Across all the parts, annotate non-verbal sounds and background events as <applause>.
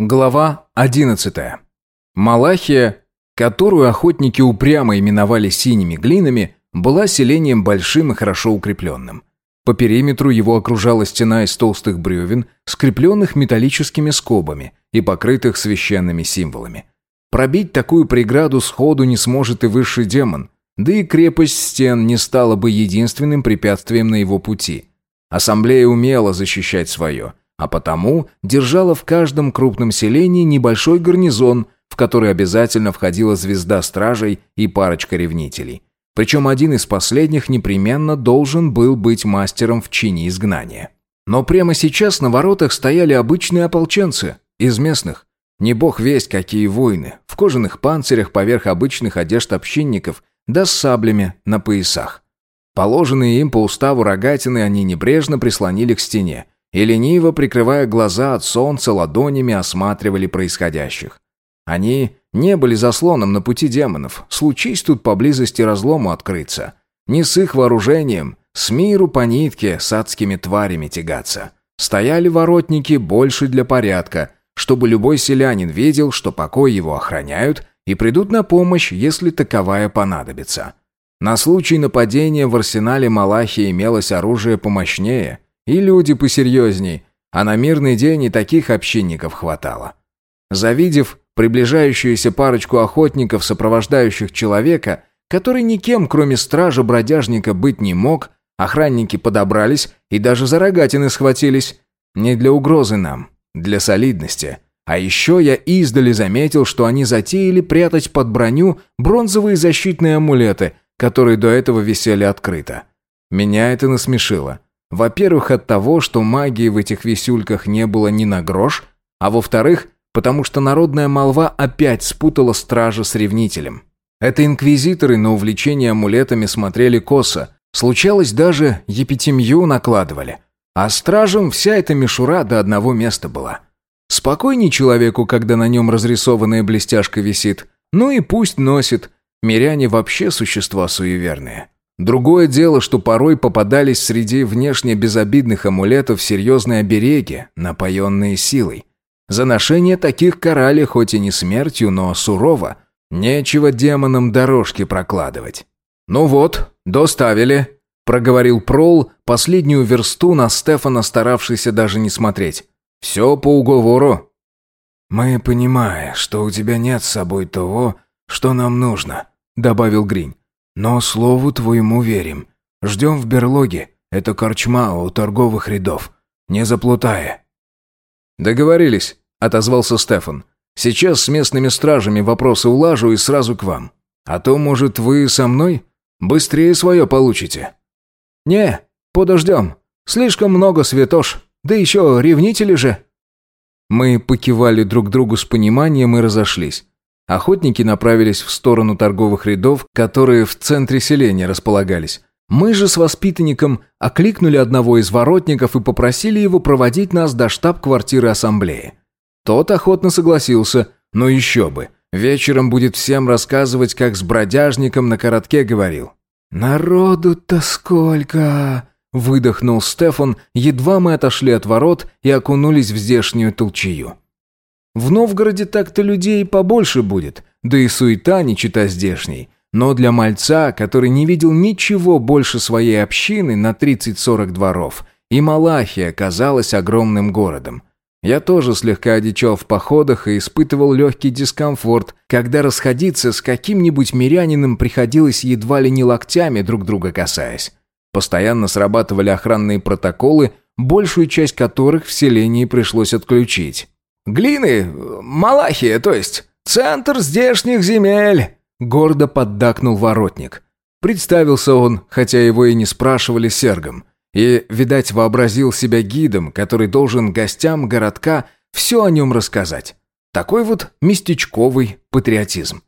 Глава 11. Малахия, которую охотники упрямо именовали синими глинами, была селением большим и хорошо укрепленным. По периметру его окружала стена из толстых бревен, скрепленных металлическими скобами и покрытых священными символами. Пробить такую преграду сходу не сможет и высший демон, да и крепость стен не стала бы единственным препятствием на его пути. Ассамблея умела защищать свое – а потому держала в каждом крупном селении небольшой гарнизон, в который обязательно входила звезда стражей и парочка ревнителей. Причем один из последних непременно должен был быть мастером в чине изгнания. Но прямо сейчас на воротах стояли обычные ополченцы, из местных. Не бог весть, какие воины, в кожаных панцирях поверх обычных одежд общинников, да с саблями на поясах. Положенные им по уставу рогатины они небрежно прислонили к стене, и лениво, прикрывая глаза от солнца, ладонями осматривали происходящих. Они не были заслоном на пути демонов, случись тут поблизости разлому открыться. Не с их вооружением, с миру по нитке с адскими тварями тягаться. Стояли воротники больше для порядка, чтобы любой селянин видел, что покой его охраняют и придут на помощь, если таковая понадобится. На случай нападения в арсенале Малахии имелось оружие помощнее – и люди посерьезней, а на мирный день и таких общинников хватало. Завидев приближающуюся парочку охотников, сопровождающих человека, который никем, кроме стража-бродяжника, быть не мог, охранники подобрались и даже за рогатины схватились. Не для угрозы нам, для солидности. А еще я издали заметил, что они затеяли прятать под броню бронзовые защитные амулеты, которые до этого висели открыто. Меня это насмешило. Во-первых, от того, что магии в этих висюльках не было ни на грош, а во-вторых, потому что народная молва опять спутала стража с ревнителем. Это инквизиторы на увлечение амулетами смотрели косо, случалось даже епитемью накладывали. А стражам вся эта мишура до одного места была. Спокойней человеку, когда на нем разрисованная блестяшка висит. Ну и пусть носит. Миряне вообще существа суеверные. Другое дело, что порой попадались среди внешне безобидных амулетов серьезные обереги, напоенные силой. За ношение таких карали хоть и не смертью, но сурово. Нечего демонам дорожки прокладывать. «Ну вот, доставили», — проговорил Прол последнюю версту на Стефана, старавшийся даже не смотреть. «Все по уговору». «Мы понимаем, что у тебя нет с собой того, что нам нужно», — добавил Гринь. Но слову твоему верим. Ждем в берлоге. Это корчма у торговых рядов. Не заплутая». «Договорились», — отозвался Стефан. «Сейчас с местными стражами вопросы улажу и сразу к вам. А то, может, вы со мной? Быстрее свое получите». «Не, подождем. Слишком много святош. Да еще ревнители же». Мы покивали друг другу с пониманием и разошлись. Охотники направились в сторону торговых рядов, которые в центре селения располагались. Мы же с воспитанником окликнули одного из воротников и попросили его проводить нас до штаб-квартиры ассамблеи. Тот охотно согласился, но еще бы. Вечером будет всем рассказывать, как с бродяжником на коротке говорил. «Народу-то сколько!» – выдохнул Стефан, едва мы отошли от ворот и окунулись в здешнюю толчью. В Новгороде так-то людей побольше будет, да и суета не чита здешней. Но для мальца, который не видел ничего больше своей общины на 30-40 дворов, и Малахия казалась огромным городом. Я тоже слегка одичал в походах и испытывал легкий дискомфорт, когда расходиться с каким-нибудь мирянином приходилось едва ли не локтями друг друга касаясь. Постоянно срабатывали охранные протоколы, большую часть которых в селении пришлось отключить. Глины, Малахия, то есть, центр здешних земель!» Гордо поддакнул воротник. Представился он, хотя его и не спрашивали сергом. И, видать, вообразил себя гидом, который должен гостям городка все о нем рассказать. Такой вот местечковый патриотизм.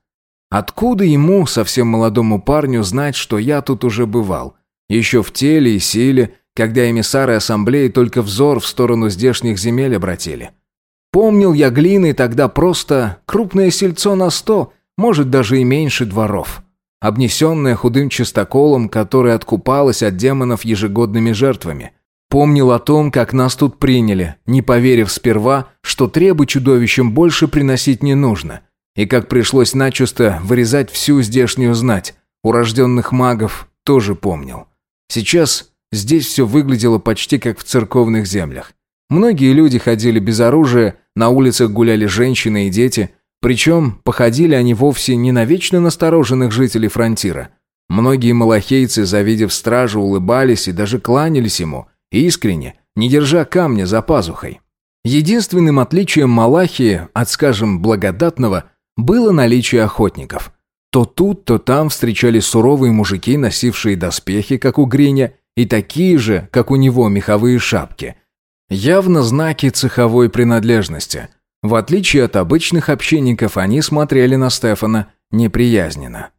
Откуда ему, совсем молодому парню, знать, что я тут уже бывал? Еще в теле и силе, когда эмиссары ассамблеи только взор в сторону здешних земель обратили. Помнил я глины тогда просто крупное сельцо на сто, может даже и меньше дворов. Обнесенное худым чистоколом, которое откупалось от демонов ежегодными жертвами. Помнил о том, как нас тут приняли, не поверив сперва, что требы чудовищам больше приносить не нужно, и как пришлось начисто вырезать всю здешнюю знать. Урожденных магов тоже помнил. Сейчас здесь все выглядело почти как в церковных землях. Многие люди ходили без оружия, на улицах гуляли женщины и дети, причем походили они вовсе не на вечно настороженных жителей фронтира. Многие малахейцы, завидев стражу, улыбались и даже кланялись ему, искренне, не держа камня за пазухой. Единственным отличием Малахии от, скажем, благодатного было наличие охотников. То тут, то там встречались суровые мужики, носившие доспехи, как у Гриня, и такие же, как у него, меховые шапки. Явно знаки цеховой принадлежности. В отличие от обычных общинников, они смотрели на Стефана неприязненно.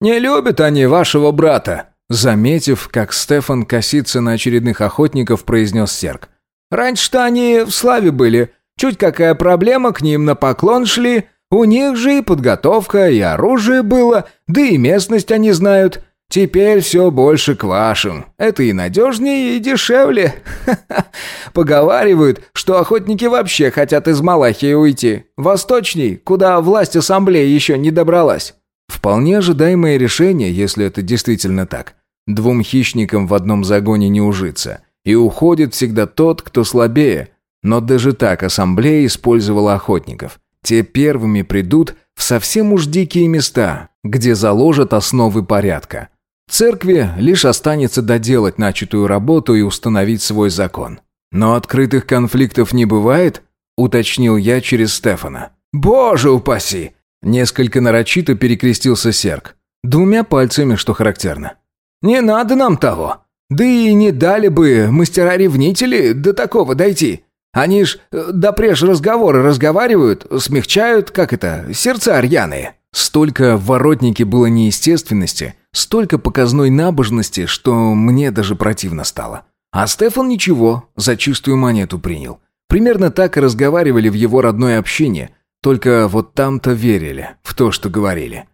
«Не любят они вашего брата», заметив, как Стефан косится на очередных охотников, произнес Серк. «Раньше-то они в славе были. Чуть какая проблема, к ним на поклон шли. У них же и подготовка, и оружие было, да и местность они знают. Теперь все больше к вашим. Это и надежнее, и дешевле. <laughs> Поговаривают, что охотники вообще хотят из Малахии уйти. Восточней, куда власть ассамблеи еще не добралась. Вполне ожидаемое решение, если это действительно так. Двум хищникам в одном загоне не ужиться. И уходит всегда тот, кто слабее. Но даже так ассамблея использовала охотников. Те первыми придут в совсем уж дикие места, где заложат основы порядка. Церкви лишь останется доделать начатую работу и установить свой закон. Но открытых конфликтов не бывает, уточнил я через Стефана. Боже упаси! Несколько нарочито перекрестился Серк. Двумя пальцами, что характерно. «Не надо нам того. Да и не дали бы мастера-ревнители до такого дойти. Они ж э, допреж разговоры разговаривают, смягчают, как это, сердца рьяные». Столько в воротнике было неестественности, столько показной набожности, что мне даже противно стало. А Стефан ничего, за чистую монету принял. Примерно так и разговаривали в его родной общине, только вот там-то верили в то, что говорили.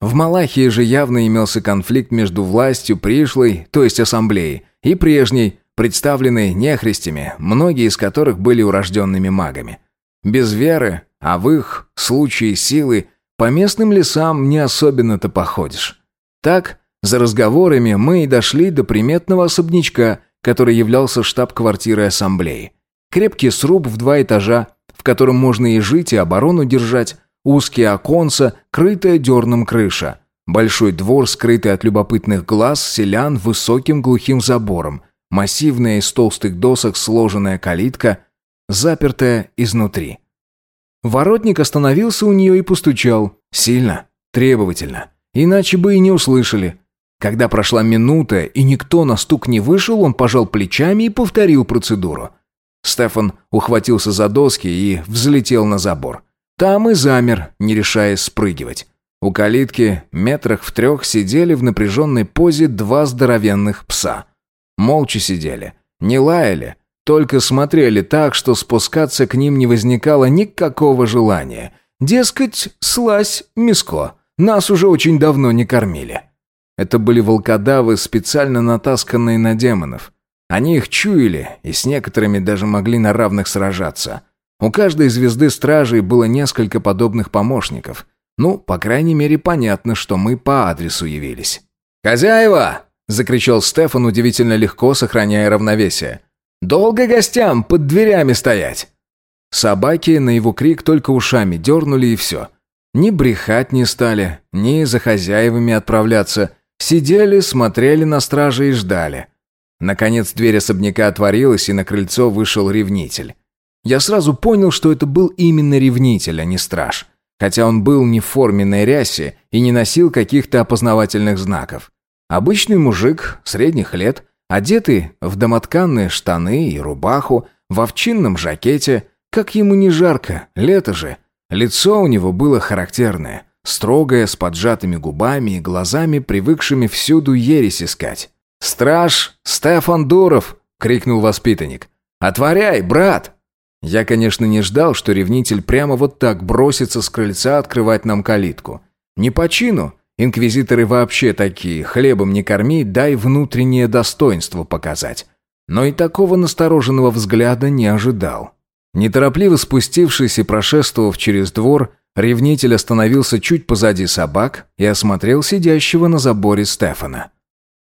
В Малахии же явно имелся конфликт между властью пришлой, то есть ассамблеей, и прежней, представленной нехристями, многие из которых были урожденными магами. Без веры, а в их случае силы – по местным лесам не особенно-то походишь. Так, за разговорами мы и дошли до приметного особнячка, который являлся штаб-квартирой ассамблеи. Крепкий сруб в два этажа, в котором можно и жить, и оборону держать, узкие оконца, крытая дерном крыша. Большой двор, скрытый от любопытных глаз селян высоким глухим забором, массивная из толстых досок сложенная калитка, запертая изнутри. Воротник остановился у нее и постучал. Сильно, требовательно. Иначе бы и не услышали. Когда прошла минута, и никто на стук не вышел, он пожал плечами и повторил процедуру. Стефан ухватился за доски и взлетел на забор. Там и замер, не решаясь спрыгивать. У калитки, метрах в трех, сидели в напряженной позе два здоровенных пса. Молча сидели. Не лаяли, только смотрели так, что спускаться к ним не возникало никакого желания. Дескать, слазь, миско, нас уже очень давно не кормили. Это были волкодавы, специально натасканные на демонов. Они их чуяли, и с некоторыми даже могли на равных сражаться. У каждой звезды стражей было несколько подобных помощников. Ну, по крайней мере, понятно, что мы по адресу явились. «Хозяева!» – закричал Стефан удивительно легко, сохраняя равновесие. Долго гостям под дверями стоять?» Собаки на его крик только ушами дернули и все. Ни брехать не стали, ни за хозяевами отправляться. Сидели, смотрели на стражи и ждали. Наконец дверь особняка отворилась, и на крыльцо вышел ревнитель. Я сразу понял, что это был именно ревнитель, а не страж. Хотя он был не в форменной рясе и не носил каких-то опознавательных знаков. Обычный мужик, средних лет, Одетый в домотканные штаны и рубаху, в овчинном жакете, как ему не жарко, лето же. Лицо у него было характерное, строгое, с поджатыми губами и глазами, привыкшими всюду ересь искать. «Страж! Стефан Дуров!» — крикнул воспитанник. «Отворяй, брат!» Я, конечно, не ждал, что ревнитель прямо вот так бросится с крыльца открывать нам калитку. Не по чину, Инквизиторы вообще такие, хлебом не корми, дай внутреннее достоинство показать. но и такого настороженного взгляда не ожидал. Неторопливо спустившись и прошествовав через двор, ревнитель остановился чуть позади собак и осмотрел сидящего на заборе Стефана.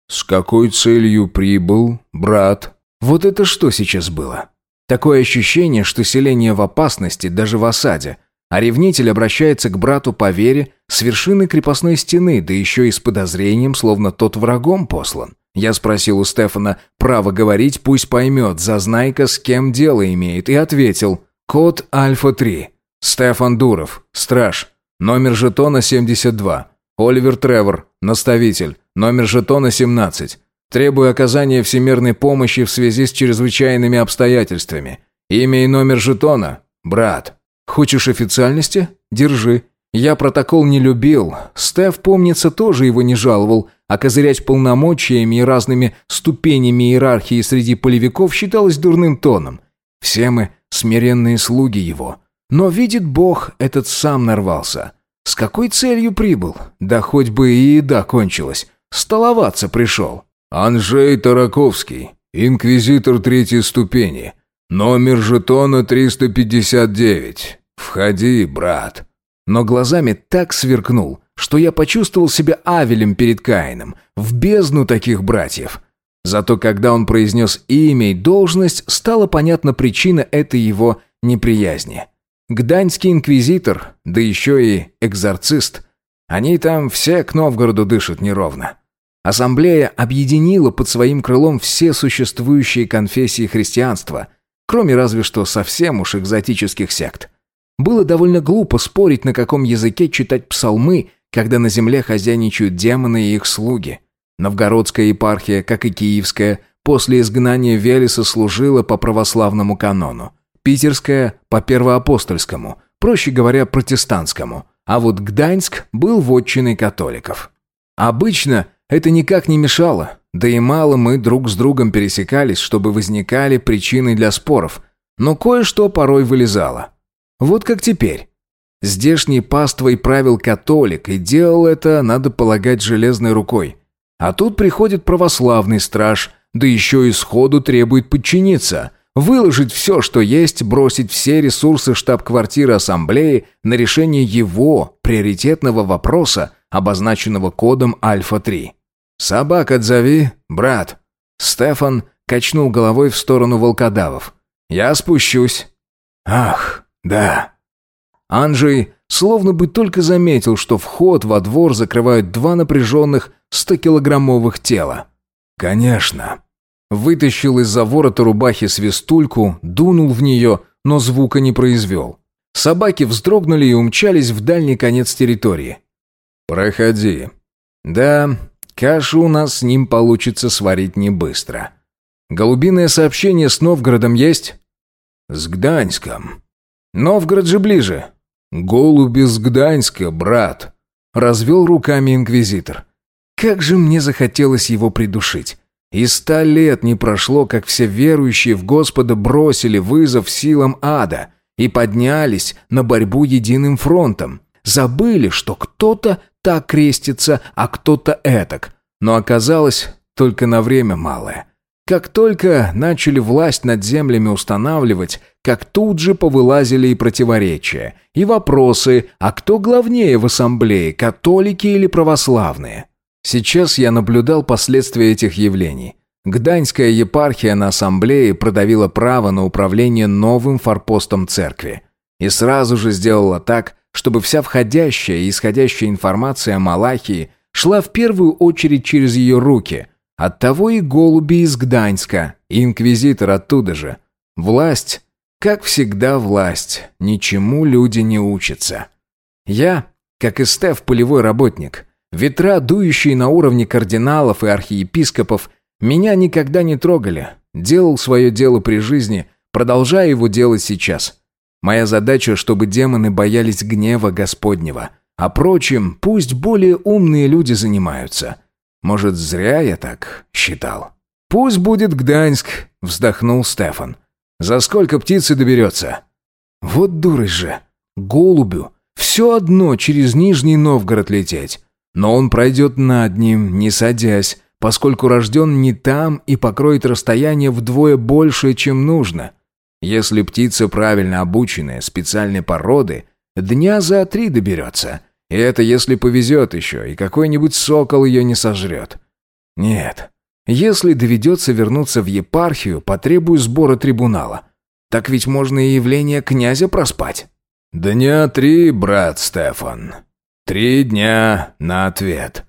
«С какой целью прибыл, брат?» Вот это что сейчас было? Такое ощущение, что селение в опасности, даже в осаде, а ревнитель обращается к брату по вере с вершины крепостной стены, да еще и с подозрением, словно тот врагом послан. Я спросил у Стефана, право говорить, пусть поймет, зазнайка с кем дело имеет, и ответил, код Альфа-3. Стефан Дуров, страж, номер жетона 72. Оливер Тревор, наставитель, номер жетона 17. Требую оказания всемирной помощи в связи с чрезвычайными обстоятельствами. Имя и номер жетона – брат. Хочешь официальности? Держи. Я протокол не любил. Стеф, помнится, тоже его не жаловал, а козырять полномочиями и разными ступенями иерархии среди полевиков считалось дурным тоном. Все мы смиренные слуги его. Но видит Бог, этот сам нарвался. С какой целью прибыл? Да хоть бы и еда кончилась. Столоваться пришел. Анжей Тараковский, инквизитор третьей ступени. Номер жетона 359. Входи, брат. Но глазами так сверкнул, что я почувствовал себя Авелем перед Каином, в бездну таких братьев. Зато когда он произнес имя и должность, стала понятна причина этой его неприязни. Гданьский инквизитор, да еще и экзорцист. Они там все к Новгороду дышат неровно. Ассамблея объединила под своим крылом все существующие конфессии христианства, кроме разве что совсем уж экзотических сект. Было довольно глупо спорить, на каком языке читать псалмы, когда на земле хозяйничают демоны и их слуги. Новгородская епархия, как и киевская, после изгнания Велеса служила по православному канону. Питерская – по первоапостольскому, проще говоря, протестантскому. А вот Гданьск был вотчиной католиков. Обычно это никак не мешало, да и мало мы друг с другом пересекались, чтобы возникали причины для споров, но кое-что порой вылезало. Вот как теперь. Здешний паствой правил католик, и делал это, надо полагать, железной рукой. А тут приходит православный страж, да еще и сходу требует подчиниться, выложить все, что есть, бросить все ресурсы штаб-квартиры ассамблеи на решение его приоритетного вопроса, обозначенного кодом Альфа-3. «Собак отзови, брат». Стефан качнул головой в сторону волкодавов. «Я спущусь». «Ах, да». Анджей словно бы только заметил, что вход во двор закрывают два напряженных стокилограммовых тела. «Конечно». Вытащил из-за ворота рубахи свистульку, дунул в нее, но звука не произвел. Собаки вздрогнули и умчались в дальний конец территории. «Проходи». «Да, Кашу у нас с ним получится сварить не быстро. Голубиное сообщение с Новгородом есть? С Гданьском. Новгород же ближе. Голуби с Гданьска, брат. Развел руками инквизитор. Как же мне захотелось его придушить. И ста лет не прошло, как все верующие в Господа бросили вызов силам ада и поднялись на борьбу единым фронтом. Забыли, что кто-то так крестится, а кто-то этак. Но оказалось, только на время малое. Как только начали власть над землями устанавливать, как тут же повылазили и противоречия, и вопросы, а кто главнее в ассамблее, католики или православные. Сейчас я наблюдал последствия этих явлений. Гданьская епархия на ассамблее продавила право на управление новым форпостом церкви. И сразу же сделала так, чтобы вся входящая и исходящая информация о Малахии шла в первую очередь через ее руки. Оттого и голуби из Гданьска, и инквизитор оттуда же. Власть, как всегда власть, ничему люди не учатся. Я, как и Стеф, полевой работник. Ветра, дующие на уровне кардиналов и архиепископов, меня никогда не трогали. Делал свое дело при жизни, продолжая его делать сейчас. Моя задача, чтобы демоны боялись гнева Господнего. А прочим, пусть более умные люди занимаются. Может, зря я так считал. «Пусть будет Гданьск», — вздохнул Стефан. «За сколько птицы доберется?» «Вот дурость же. Голубю. Все одно через Нижний Новгород лететь. Но он пройдет над ним, не садясь, поскольку рожден не там и покроет расстояние вдвое больше, чем нужно. Если птица правильно обученная, специальной породы, дня за три доберется. И это если повезет еще, и какой-нибудь сокол ее не сожрет. Нет, если доведется вернуться в епархию, потребую сбора трибунала. Так ведь можно и явление князя проспать. «Дня три, брат Стефан. Три дня на ответ».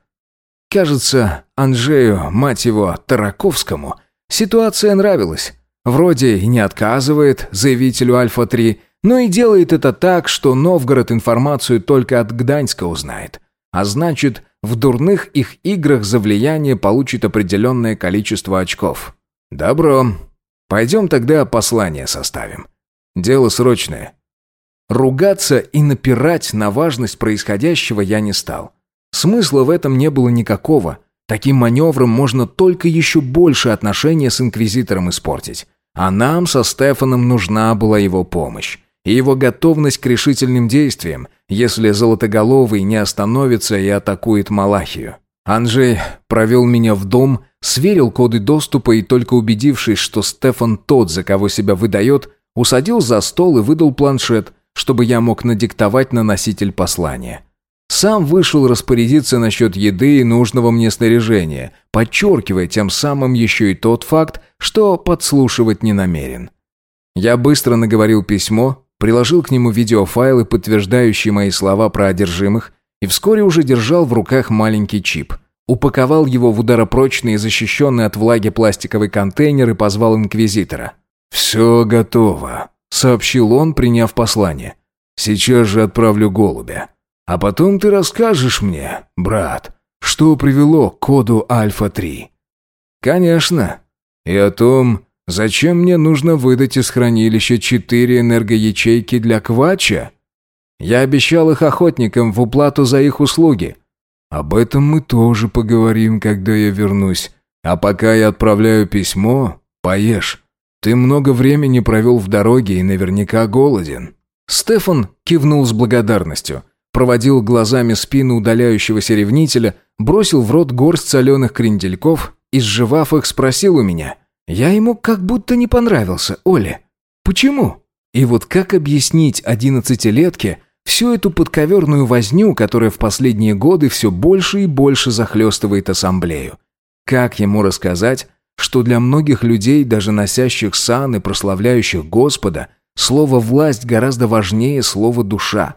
Кажется, Анжею, мать его, Тараковскому, ситуация нравилась. Вроде и не отказывает заявителю Альфа-3, но и делает это так, что Новгород информацию только от Гданьска узнает. А значит, в дурных их играх за влияние получит определенное количество очков. Добро. Пойдем тогда послание составим. Дело срочное. Ругаться и напирать на важность происходящего я не стал. Смысла в этом не было никакого. Таким маневром можно только еще больше отношения с Инквизитором испортить. А нам со Стефаном нужна была его помощь. И его готовность к решительным действиям, если Золотоголовый не остановится и атакует Малахию. Анжей провел меня в дом, сверил коды доступа и только убедившись, что Стефан тот, за кого себя выдает, усадил за стол и выдал планшет, чтобы я мог надиктовать на носитель послания. Сам вышел распорядиться насчет еды и нужного мне снаряжения, подчеркивая тем самым еще и тот факт, что подслушивать не намерен. Я быстро наговорил письмо, приложил к нему видеофайлы, подтверждающие мои слова про одержимых, и вскоре уже держал в руках маленький чип. Упаковал его в ударопрочный и защищенный от влаги пластиковый контейнер и позвал инквизитора. «Все готово», — сообщил он, приняв послание. «Сейчас же отправлю голубя. А потом ты расскажешь мне, брат, что привело к коду Альфа-3». «Конечно. И о том, зачем мне нужно выдать из хранилища четыре энергоячейки для Квача. Я обещал их охотникам в уплату за их услуги. Об этом мы тоже поговорим, когда я вернусь. А пока я отправляю письмо, поешь». Ты много времени провел в дороге и наверняка голоден». Стефан кивнул с благодарностью, проводил глазами спину удаляющегося ревнителя, бросил в рот горсть соленых крендельков и, сживав их, спросил у меня. «Я ему как будто не понравился, Оля. Почему?» И вот как объяснить одиннадцатилетке всю эту подковерную возню, которая в последние годы все больше и больше захлестывает ассамблею? Как ему рассказать, что для многих людей, даже носящих сан и прославляющих Господа, слово «власть» гораздо важнее слова «душа».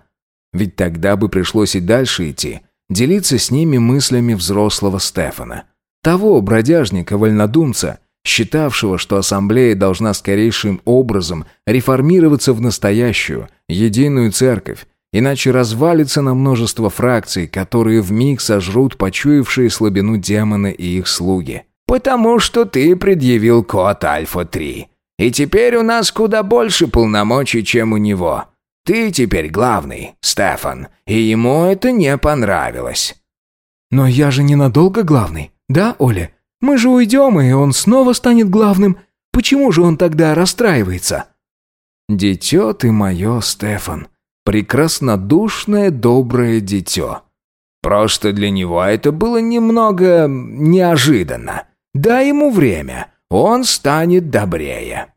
Ведь тогда бы пришлось и дальше идти, делиться с ними мыслями взрослого Стефана. Того бродяжника-вольнодумца, считавшего, что ассамблея должна скорейшим образом реформироваться в настоящую, единую церковь, иначе развалится на множество фракций, которые вмиг сожрут почуявшие слабину демоны и их слуги потому что ты предъявил код Альфа-3. И теперь у нас куда больше полномочий, чем у него. Ты теперь главный, Стефан, и ему это не понравилось». «Но я же ненадолго главный, да, Оля? Мы же уйдем, и он снова станет главным. Почему же он тогда расстраивается?» «Дитё ты мое, Стефан. Прекраснодушное, доброе дитё. Просто для него это было немного неожиданно. Дай ему время, он станет добрее».